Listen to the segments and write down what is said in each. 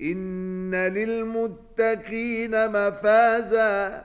ان للمتقين مفازا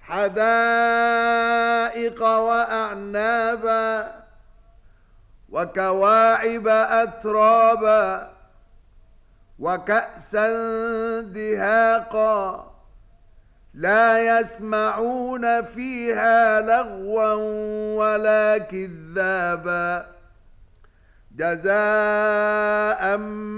حدائق واعنابا وكواعب اترابا وكأسا دهاقا لا يسمعون فيها لغوا ولا كذابا جزاء من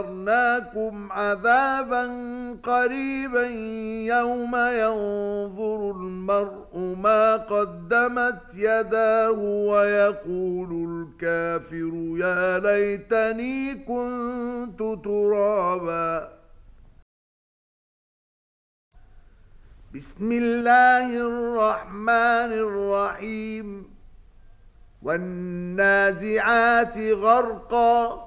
أنذرناكم عذابا قريبا يوم ينظر المرء ما قدمت يداه ويقول الكافر يا ليتني كنت ترابا بسم الله الرحمن الرحيم والنازعات غرقا